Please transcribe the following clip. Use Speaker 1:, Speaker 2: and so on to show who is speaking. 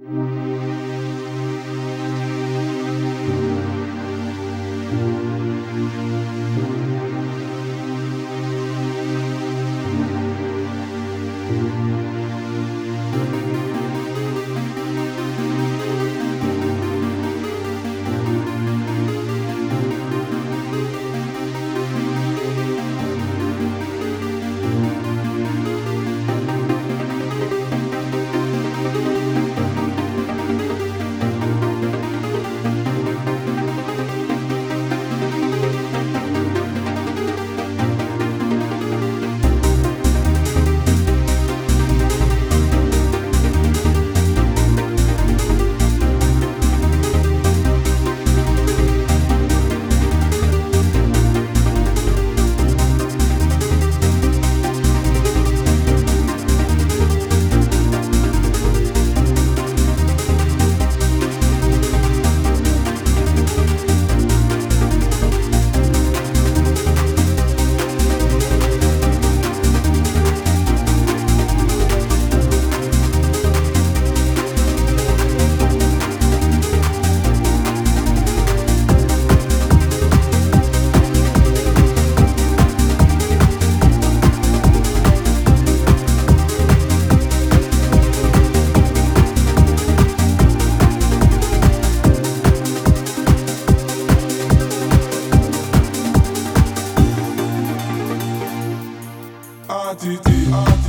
Speaker 1: Música ah,